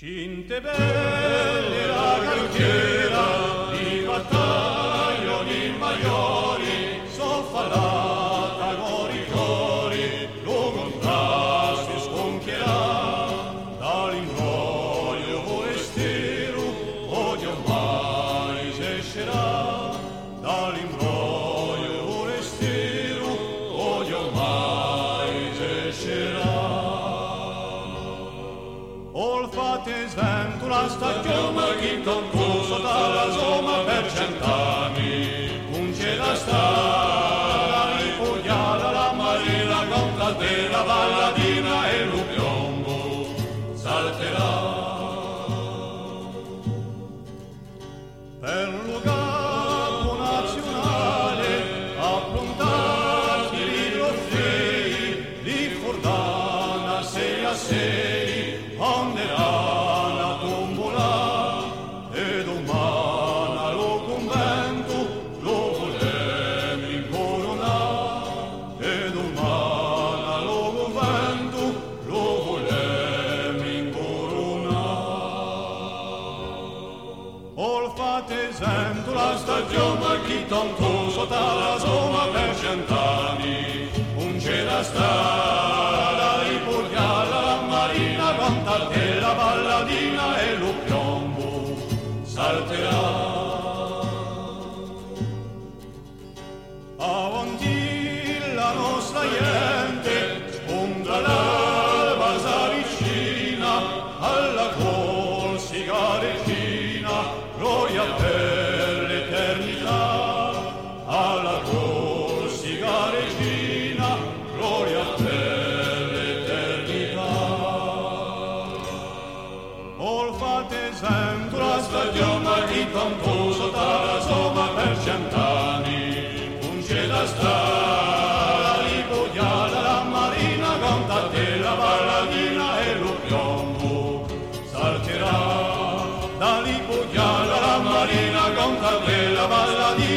Cinte belle la cartiera, di battaglia di maiori, soffalata cori, lo contrasto sconchierà, dall'imbroglio forestiero, odio mai s'escerà, Olfate sventura stagione chi concorso dalla zoma per cent'anni. Un c'è da stare ripugliata la marina conta della balladina e lo piombo salterà. Per lo capo nazionale approntati i trofei di Fordana sei a sei La stagione chi tanto sotto la zona per cent'anni? Un c'è da stare ripugliata la marina canta te la balladina e lo piombo salterà. Avanti la nostra gente sponda l'alba Alla corsica regina, gloria per l'eternità. Oltre a te, sento la stagione di Tamposo, dalla soma per cent'anni. Un cedastro, la ripogliata, la marina, cantate la balladina e lo piombo, sargerà Dali Boyan. la